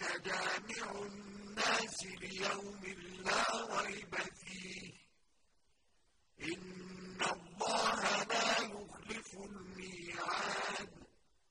جامع الناس ليوم لا ريب فيه.